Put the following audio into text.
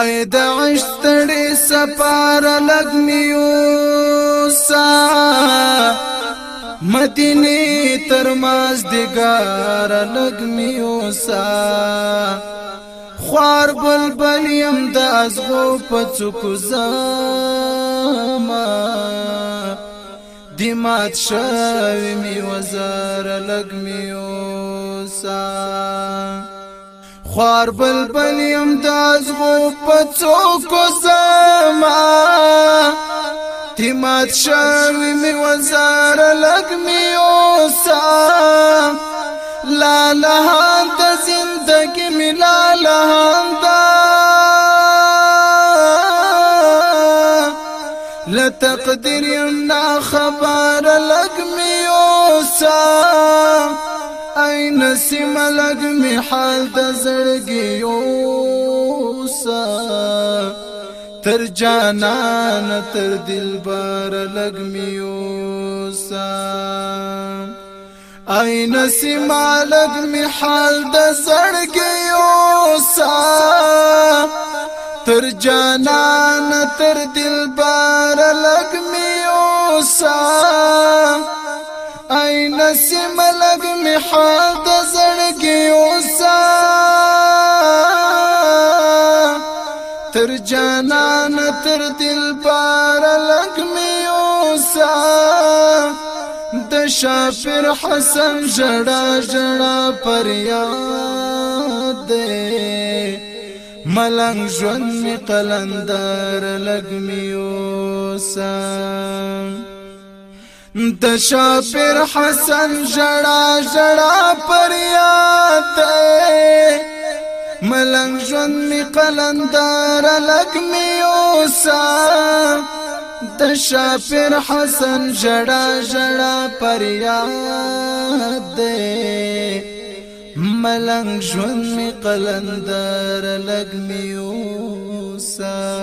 اې د عشتړې سفار لګمیو سا مدینه تر ماز دګار لګمیو سا خوار بلبل يم د ازغو په څوک زما دمات شاوي می وزار لګمیو سا خوار بلبل يم داز غو پڅو کو زما تیمات شوی می وزار لګ می اوسا لا له انت زندګی می لا له انت لتقدر يم نا خبر لګ می اوسا لګ حال د زړګیو سا تر جانان تر دل بار میو سا اي نسیم لګ می حال د زړګیو سا تر جانان تر دل بار میو سا نسیم لگ می حال دا زڑگی اوسا تر جانان تر دل پارا لگ می اوسا د شافر حسن جڑا جڑا پر یاد دے ملنگ جون می قلندار لگ می اوسا د شاپر حسن جڑا جڑا پریاد ملنگ ژوند می قلندار لګ می اوسا د شاپر حسن جڑا جڑا پریاد ملنگ ژوند می قلندار لګ می اوسا